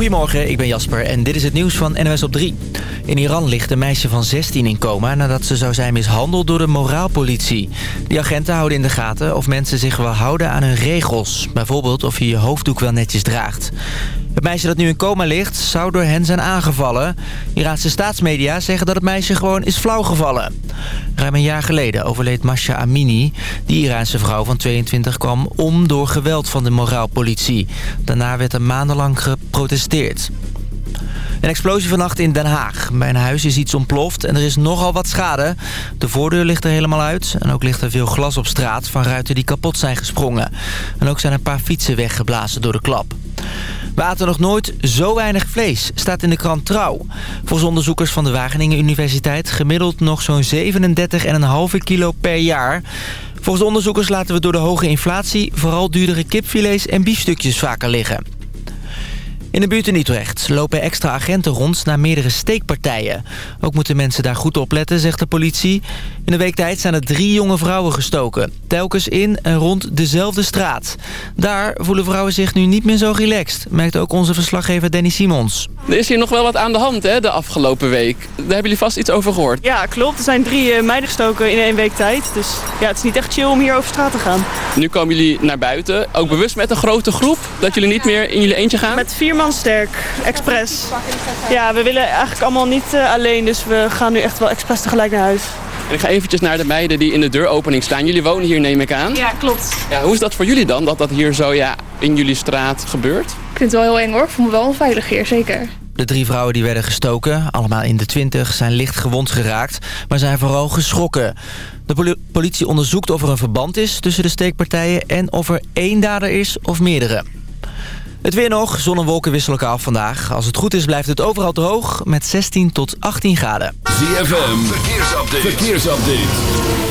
Goedemorgen, ik ben Jasper en dit is het nieuws van NOS op 3. In Iran ligt een meisje van 16 in coma nadat ze zou zijn mishandeld door de moraalpolitie. Die agenten houden in de gaten of mensen zich wel houden aan hun regels. Bijvoorbeeld of je je hoofddoek wel netjes draagt. Het meisje dat nu in coma ligt, zou door hen zijn aangevallen. Iraanse staatsmedia zeggen dat het meisje gewoon is flauwgevallen. Ruim een jaar geleden overleed Masha Amini. Die Iraanse vrouw van 22 kwam om door geweld van de moraalpolitie. Daarna werd er maandenlang geprotesteerd. Een explosie vannacht in Den Haag. Bij een huis is iets ontploft en er is nogal wat schade. De voordeur ligt er helemaal uit. En ook ligt er veel glas op straat van ruiten die kapot zijn gesprongen. En ook zijn een paar fietsen weggeblazen door de klap. We aten nog nooit zo weinig vlees, staat in de krant Trouw. Volgens onderzoekers van de Wageningen Universiteit gemiddeld nog zo'n 37,5 kilo per jaar. Volgens de onderzoekers laten we door de hoge inflatie vooral duurdere kipfilets en biefstukjes vaker liggen. In de buurt in Utrecht lopen extra agenten rond naar meerdere steekpartijen. Ook moeten mensen daar goed op letten, zegt de politie. In de week tijd zijn er drie jonge vrouwen gestoken. Telkens in en rond dezelfde straat. Daar voelen vrouwen zich nu niet meer zo relaxed, merkt ook onze verslaggever Danny Simons. Er is hier nog wel wat aan de hand hè, de afgelopen week. Daar hebben jullie vast iets over gehoord. Ja, klopt. Er zijn drie eh, meiden gestoken in één week tijd. Dus ja, het is niet echt chill om hier over straat te gaan. Nu komen jullie naar buiten. Ook bewust met een grote groep. Dat jullie niet meer in jullie eentje gaan? Met vier man sterk, expres. Ja, we willen eigenlijk allemaal niet uh, alleen. Dus we gaan nu echt wel expres tegelijk naar huis. En ik ga eventjes naar de meiden die in de deuropening staan. Jullie wonen hier, neem ik aan. Ja, klopt. Ja, hoe is dat voor jullie dan, dat dat hier zo ja, in jullie straat gebeurt? Ik vind het wel heel eng hoor. Ik voel me wel onveilig hier, zeker. De drie vrouwen die werden gestoken, allemaal in de twintig, zijn licht gewond geraakt, maar zijn vooral geschrokken. De politie onderzoekt of er een verband is tussen de steekpartijen en of er één dader is of meerdere. Het weer nog. Zon en wolken wisselen elkaar af vandaag. Als het goed is blijft het overal droog met 16 tot 18 graden. ZFM, verkeersupdate. verkeersupdate.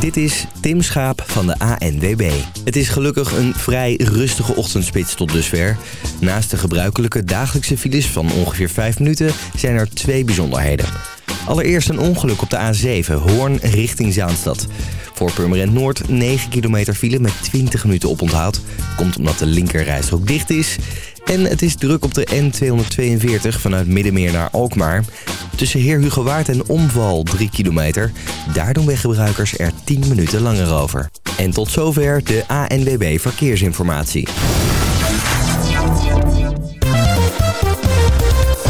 Dit is Tim Schaap van de ANWB. Het is gelukkig een vrij rustige ochtendspits tot dusver. Naast de gebruikelijke dagelijkse files van ongeveer 5 minuten zijn er twee bijzonderheden. Allereerst een ongeluk op de A7, Hoorn richting Zaanstad. Voor Purmerend Noord 9 kilometer file met 20 minuten oponthoud. Komt omdat de linkerrijstrook dicht is. En het is druk op de N242 vanuit Middenmeer naar Alkmaar. Tussen Heer Hugo Waard en Omval 3 kilometer. Daar doen weggebruikers er 10 minuten langer over. En tot zover de ANWB Verkeersinformatie.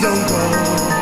don't go.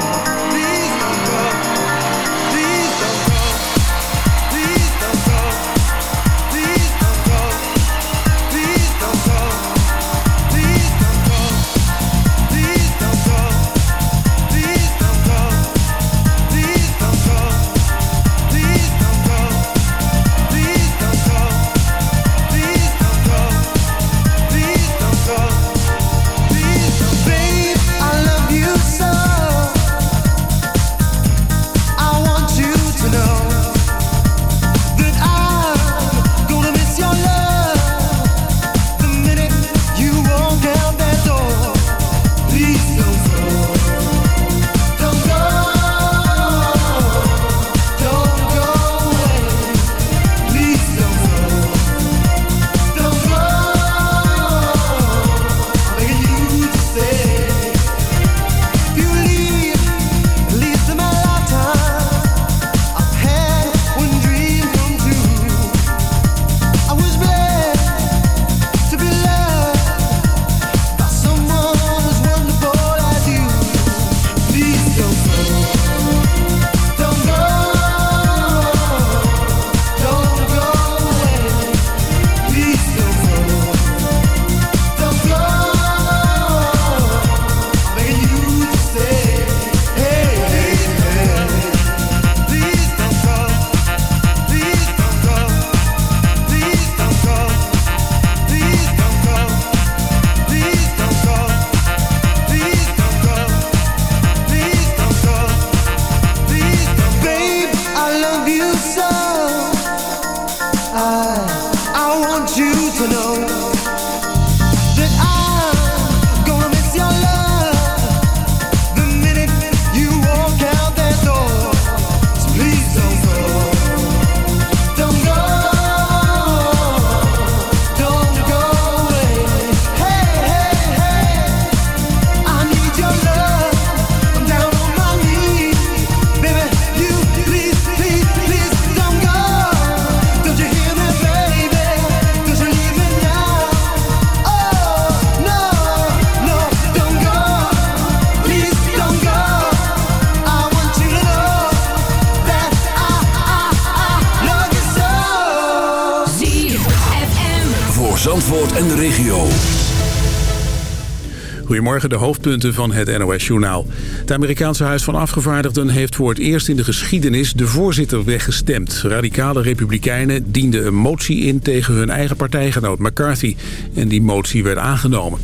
Goedemorgen, de hoofdpunten van het NOS-journaal. Het Amerikaanse Huis van Afgevaardigden heeft voor het eerst in de geschiedenis de voorzitter weggestemd. Radicale republikeinen dienden een motie in tegen hun eigen partijgenoot McCarthy. En die motie werd aangenomen.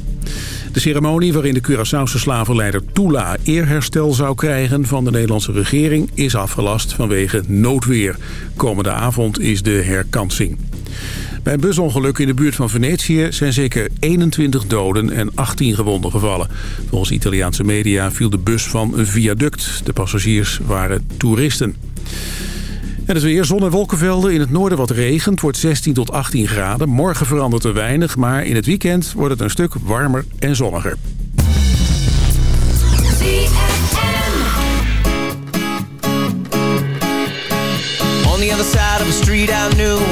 De ceremonie waarin de Curaçaose slavenleider Tula eerherstel zou krijgen van de Nederlandse regering is afgelast vanwege noodweer. Komende avond is de herkansing. Bij een busongeluk in de buurt van Venetië zijn zeker 21 doden en 18 gewonden gevallen. Volgens Italiaanse media viel de bus van een viaduct. De passagiers waren toeristen. En het weer, zon en wolkenvelden. In het noorden wat regent, wordt 16 tot 18 graden. Morgen verandert er weinig, maar in het weekend wordt het een stuk warmer en zonniger. On the other side of the street I knew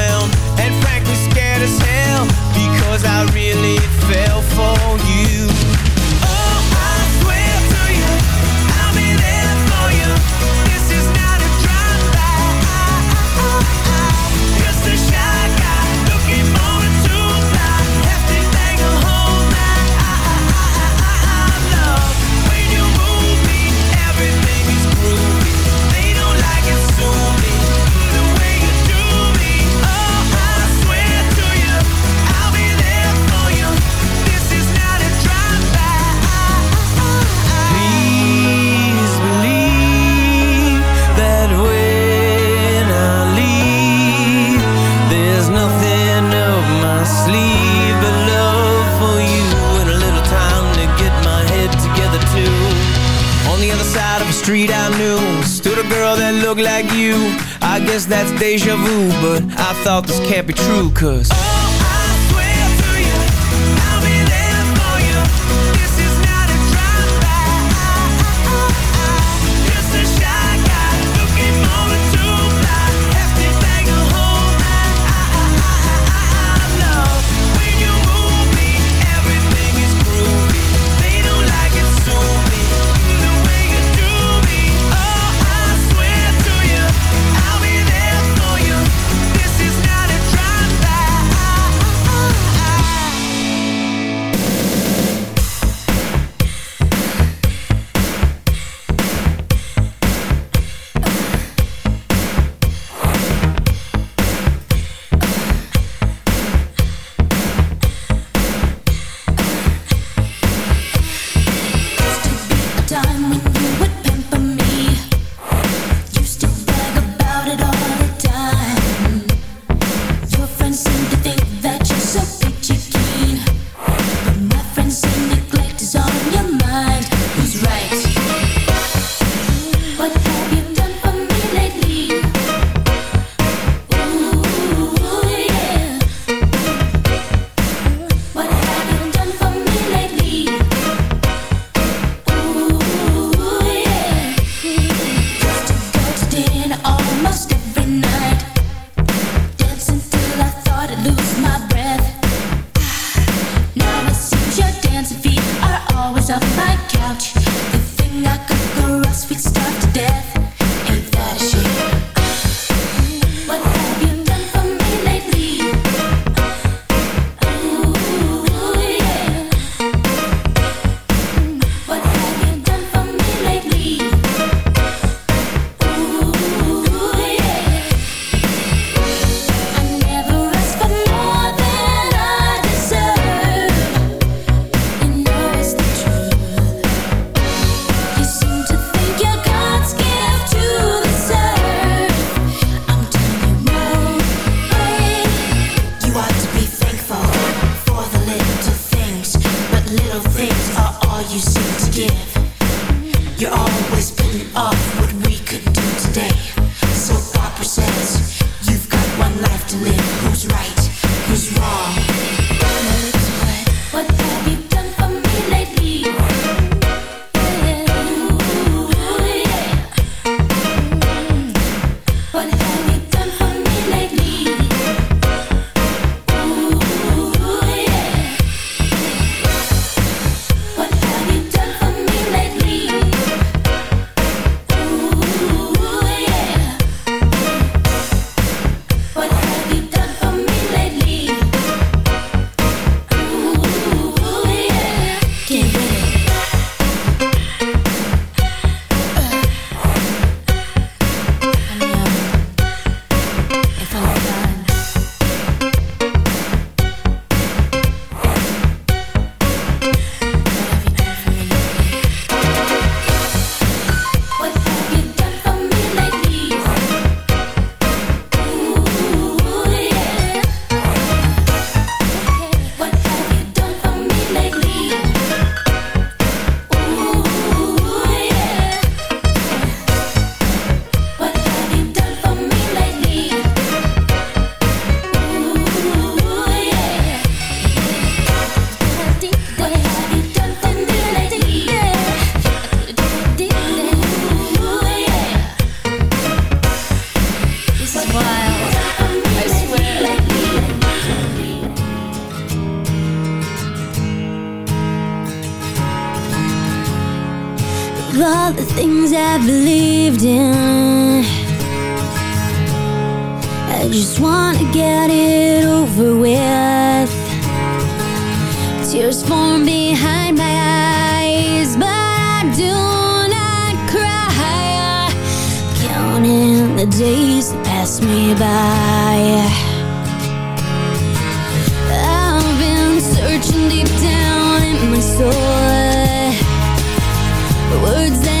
thought this can't be words